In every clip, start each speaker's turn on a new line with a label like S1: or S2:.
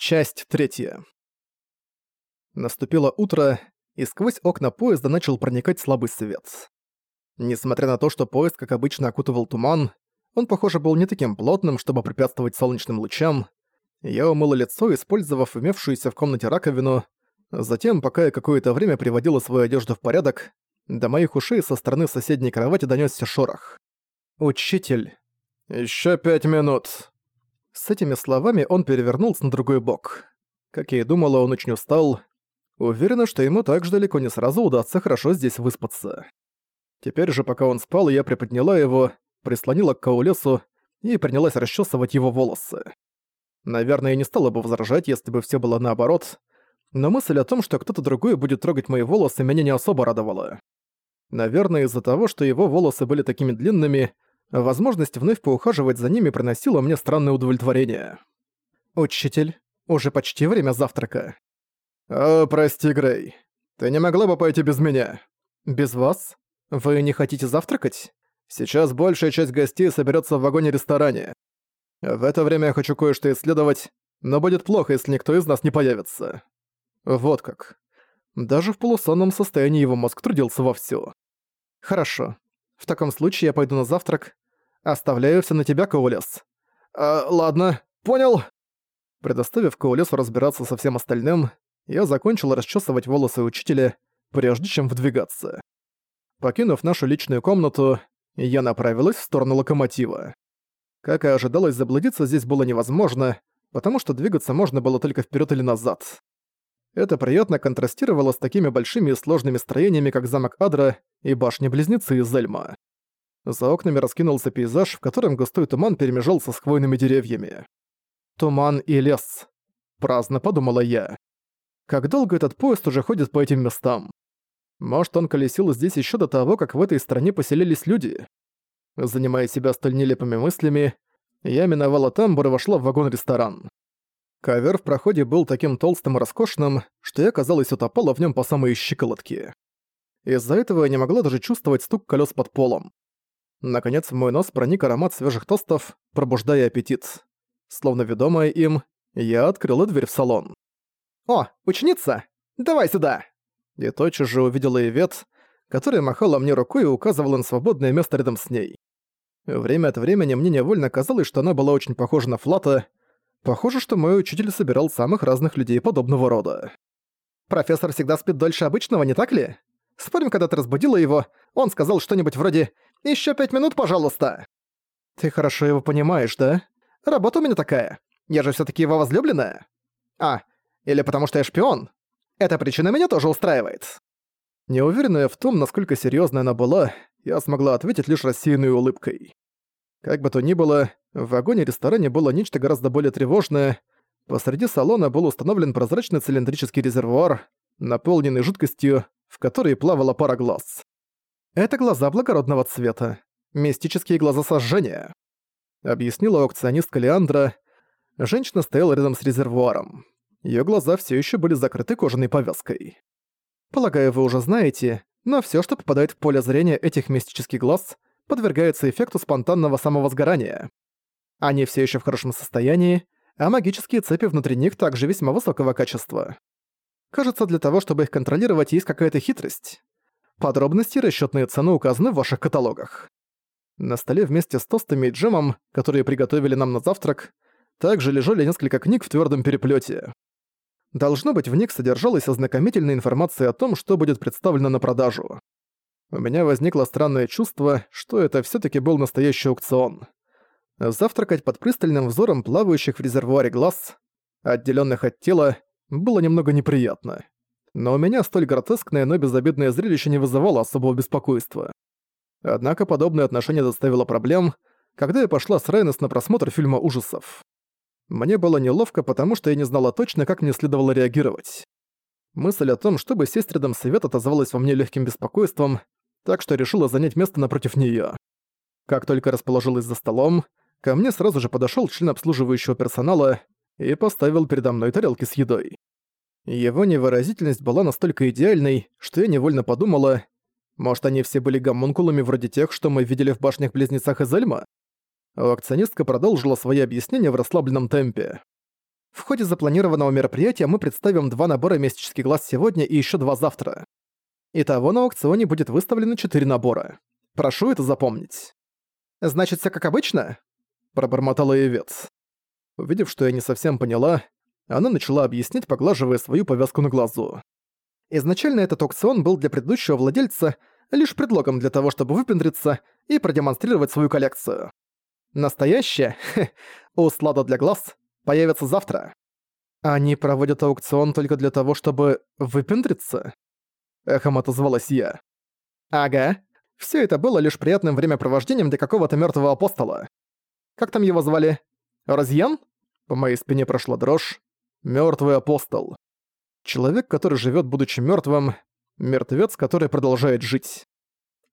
S1: Часть третья. Наступило утро, и сквозь окна поезда начал проникать слабый свет. Несмотря на то, что поезд, как обычно, окутывал туман, он, похоже, был не таким плотным, чтобы препятствовать солнечным лучам. Я умыла лицо, использовав имевшуюся в комнате раковину. Затем, пока я какое-то время приводила свою одежду в порядок, до моих ушей со стороны соседней кровати донёсся шорох. «Учитель». «Ещё пять минут», с этими словами он перевернулся на другой бок. Как я и думала, он очень устал. Уверена, что ему так далеко не сразу удастся хорошо здесь выспаться. Теперь же, пока он спал, я приподняла его, прислонила к каулесу и принялась расчесывать его волосы. Наверное, я не стала бы возражать, если бы все было наоборот, но мысль о том, что кто-то другой будет трогать мои волосы, меня не особо радовала. Наверное, из-за того, что его волосы были такими длинными, Возможность вновь поухаживать за ними приносила мне странное удовлетворение. «Учитель, уже почти время завтрака». «О, прости, Грей. Ты не могла бы пойти без меня?» «Без вас? Вы не хотите завтракать?» «Сейчас большая часть гостей соберется в вагоне-ресторане. В это время я хочу кое-что исследовать, но будет плохо, если никто из нас не появится». Вот как. Даже в полусонном состоянии его мозг трудился вовсю. «Хорошо. В таком случае я пойду на завтрак. Оставляю все на тебя, Коулес». «А, ладно, понял». Предоставив Коулесу разбираться со всем остальным, я закончил расчесывать волосы учителя, прежде чем вдвигаться. Покинув нашу личную комнату, я направилась в сторону локомотива. Как и ожидалось, заблудиться здесь было невозможно, потому что двигаться можно было только вперед или назад. Это приятно контрастировало с такими большими и сложными строениями, как замок Адра и башни-близнецы из Эльма. За окнами раскинулся пейзаж, в котором густой туман перемежался с хвойными деревьями. «Туман и лес», — праздно подумала я. Как долго этот поезд уже ходит по этим местам? Может, он колесил здесь еще до того, как в этой стране поселились люди? Занимая себя столь нелепыми мыслями, я миновала тамбур и вошла в вагон-ресторан. Ковер в проходе был таким толстым и роскошным, что я, казалось, утопала в нем по самые щиколотки. Из-за этого я не могла даже чувствовать стук колес под полом. Наконец в мой нос проник аромат свежих тостов, пробуждая аппетит. Словно ведомая им, я открыла дверь в салон. «О, ученица! Давай сюда!» И тотчас же увидела Ивет, которая махала мне рукой и указывала на свободное место рядом с ней. Время от времени мне невольно казалось, что она была очень похожа на Флата. Похоже, что мой учитель собирал самых разных людей подобного рода. «Профессор всегда спит дольше обычного, не так ли? Спорим, когда ты разбудила его, он сказал что-нибудь вроде «Ещё пять минут, пожалуйста». Ты хорошо его понимаешь, да? Работа у меня такая. Я же всё-таки его возлюбленная. А, или потому что я шпион. Эта причина меня тоже устраивает. Неуверенная в том, насколько серьёзной она была, я смогла ответить лишь рассеянной улыбкой. Как бы то ни было, в вагоне-ресторане было нечто гораздо более тревожное. Посреди салона был установлен прозрачный цилиндрический резервуар, наполненный жидкостью, в которой плавала пара глаз. Это глаза благородного цвета. Мистические глаза сожжения. Объяснила аукционистка Леандра. Женщина стояла рядом с резервуаром. Её глаза всё ещё были закрыты кожаной повязкой. Полагаю, вы уже знаете, но всё, что попадает в поле зрения этих мистических глаз, подвергается эффекту спонтанного самовозгорания. Они всё ещё в хорошем состоянии, а магические цепи внутри них также весьма высокого качества. Кажется, для того, чтобы их контролировать, есть какая-то хитрость. Подробности и расчётные цены указаны в ваших каталогах. На столе вместе с тостами и джемом, которые приготовили нам на завтрак, также лежали несколько книг в твёрдом переплёте. Должно быть, в них содержалась ознакомительная информация о том, что будет представлено на продажу. У меня возникло странное чувство, что это всё-таки был настоящий аукцион. Завтракать под пристальным взором плавающих в резервуаре глаз, отделённых от тела, было немного неприятно. Но у меня столь гротескное, но безобидное зрелище не вызывало особого беспокойства. Однако подобное отношение доставило проблем, когда я пошла с Рейнес на просмотр фильма ужасов. Мне было неловко, потому что я не знала точно, как мне следовало реагировать. Мысль о том, чтобы сесть рядом с Свет отозвалась во мне легким беспокойством, так что решила занять место напротив неё. Как только расположилась за столом, ко мне сразу же подошёл член обслуживающего персонала и поставил передо мной тарелки с едой. Его невыразительность была настолько идеальной, что я невольно подумала, может, они все были гомункулами вроде тех, что мы видели в башнях-близнецах из Эльма? Аукционистка продолжила свои объяснения в расслабленном темпе. В ходе запланированного мероприятия мы представим два набора мистический глаз сегодня и еще два завтра. Итого на аукционе будет выставлено четыре набора. Прошу это запомнить. «Значит, все как обычно?» – пробормотала Евец. Увидев, что я не совсем поняла, она начала объяснять, поглаживая свою повязку на глазу. Изначально этот аукцион был для предыдущего владельца лишь предлогом для того, чтобы выпендриться и продемонстрировать свою коллекцию. Настоящее, услада для глаз, появится завтра. Они проводят аукцион только для того, чтобы выпендриться? Эхом отозвалась я. Ага. Все это было лишь приятным времяпровождением для какого-то мертвого апостола. Как там его звали? Розьен? По моей спине прошла дрожь. Мертвый апостол. Человек, который живет, будучи мертвым, мертвец, который продолжает жить.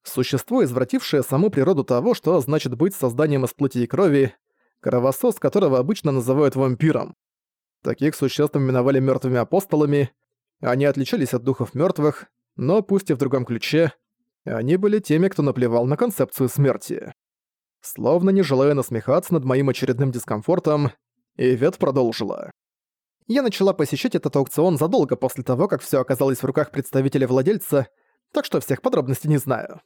S1: Существо, извратившее саму природу того, что значит быть созданием из плоти и крови, кровосос которого обычно называют вампиром. Таких существ именовали мертвыми апостолами, они отличались от духов мертвых, но пусть и в другом ключе, они были теми, кто наплевал на концепцию смерти. Словно не желая насмехаться над моим очередным дискомфортом, Ивет продолжила. Я начала посещать этот аукцион задолго после того, как все оказалось в руках представителя владельца, так что всех подробностей не знаю.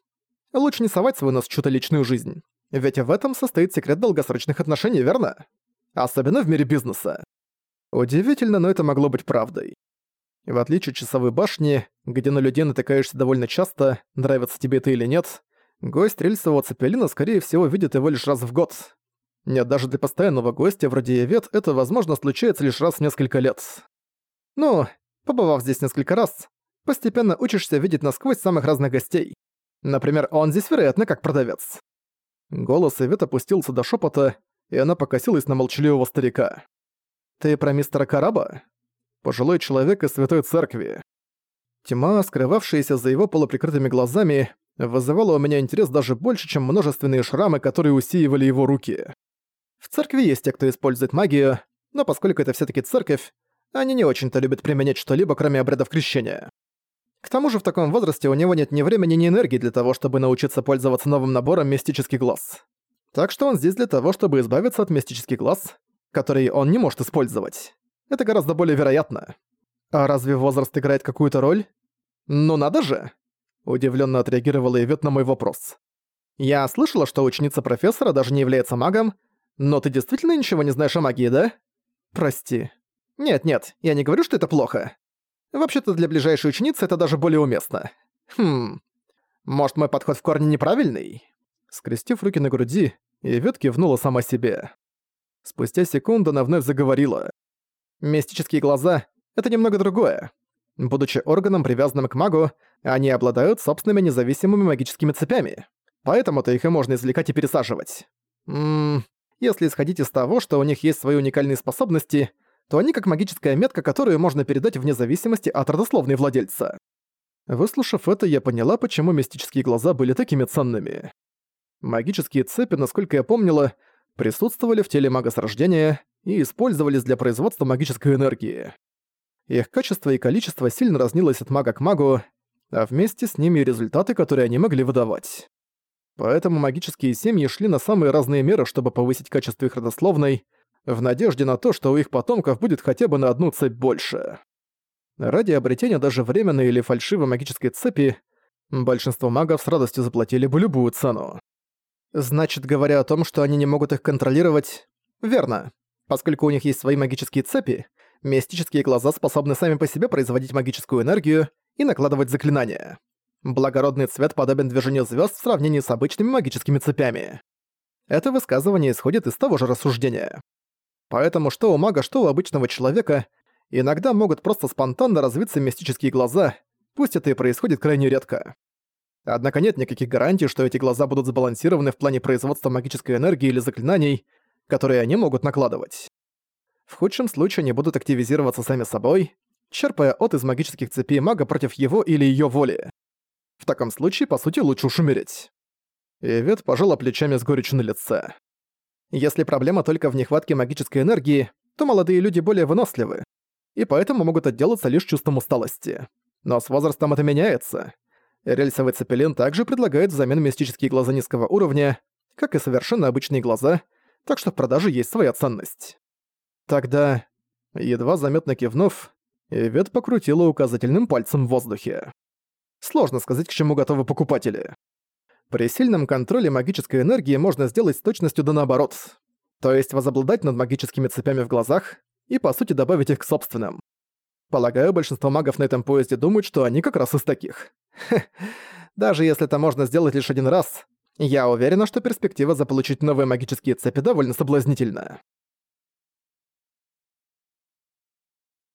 S1: Лучше не совать свой нос в чью-то личную жизнь. Ведь в этом состоит секрет долгосрочных отношений, верно? Особенно в мире бизнеса. Удивительно, но это могло быть правдой. В отличие от часовой башни, где на людей натыкаешься довольно часто, нравится тебе это или нет, гость рельсового цепелина, скорее всего, видит его лишь раз в год. Нет, даже для постоянного гостя вроде Евет это, возможно, случается лишь раз в несколько лет. Ну, побывав здесь несколько раз, постепенно учишься видеть насквозь самых разных гостей. Например, он здесь, вероятно, как продавец. Голос Ивет опустился до шепота, и она покосилась на молчаливого старика. «Ты про мистера Караба?» Пожилой человек из Святой Церкви. Тьма, скрывавшаяся за его полуприкрытыми глазами, вызывала у меня интерес даже больше, чем множественные шрамы, которые усеивали его руки. В церкви есть те, кто использует магию, но поскольку это все таки церковь, они не очень-то любят применять что-либо, кроме обрядов крещения. К тому же в таком возрасте у него нет ни времени, ни энергии для того, чтобы научиться пользоваться новым набором «Мистический глаз». Так что он здесь для того, чтобы избавиться от «Мистический глаз», который он не может использовать. Это гораздо более вероятно. А разве возраст играет какую-то роль? Ну надо же! Удивленно отреагировала Ивет на мой вопрос. Я слышала, что ученица профессора даже не является магом, но ты действительно ничего не знаешь о магии, да? Прости. Нет-нет, я не говорю, что это плохо. Вообще-то для ближайшей ученицы это даже более уместно. Хм. Может, мой подход в корне неправильный? Скрестив руки на груди, Ивет кивнула сама себе. Спустя секунду она вновь заговорила. Мистические глаза — это немного другое. Будучи органом, привязанным к магу, они обладают собственными независимыми магическими цепями. Поэтому-то их и можно извлекать и пересаживать. Ммм, если исходить из того, что у них есть свои уникальные способности, то они как магическая метка, которую можно передать вне зависимости от родословной владельца. Выслушав это, я поняла, почему мистические глаза были такими ценными. Магические цепи, насколько я помнила, присутствовали в теле мага с рождения, и использовались для производства магической энергии. Их качество и количество сильно разнилось от мага к магу, а вместе с ними и результаты, которые они могли выдавать. Поэтому магические семьи шли на самые разные меры, чтобы повысить качество их родословной, в надежде на то, что у их потомков будет хотя бы на одну цепь больше. Ради обретения даже временной или фальшивой магической цепи, большинство магов с радостью заплатили бы любую цену. Значит, говоря о том, что они не могут их контролировать, верно. Поскольку у них есть свои магические цепи, мистические глаза способны сами по себе производить магическую энергию и накладывать заклинания. Благородный цвет подобен движению звезд в сравнении с обычными магическими цепями. Это высказывание исходит из того же рассуждения. Поэтому что у мага, что у обычного человека иногда могут просто спонтанно развиться мистические глаза, пусть это и происходит крайне редко. Однако нет никаких гарантий, что эти глаза будут сбалансированы в плане производства магической энергии или заклинаний, которые они могут накладывать. В худшем случае они будут активизироваться сами собой, черпая от из магических цепей мага против его или ее воли. В таком случае, по сути, лучше уж умереть. Ивет пожала плечами с горечью на лице. Если проблема только в нехватке магической энергии, то молодые люди более выносливы, и поэтому могут отделаться лишь чувством усталости. Но с возрастом это меняется. Рельсовый цепелин также предлагает взамен мистические глаза низкого уровня, как и совершенно обычные глаза — так что в продаже есть своя ценность. Тогда Едва заметно кивнув, Ивет покрутила указательным пальцем в воздухе. Сложно сказать, к чему готовы покупатели. При сильном контроле магической энергии можно сделать с точностью да наоборот. То есть возобладать над магическими цепями в глазах и, по сути, добавить их к собственным. Полагаю, большинство магов на этом поезде думают, что они как раз из таких. Даже если это можно сделать лишь один раз, я уверена, что перспектива заполучить новые магические цепи довольно соблазнительная.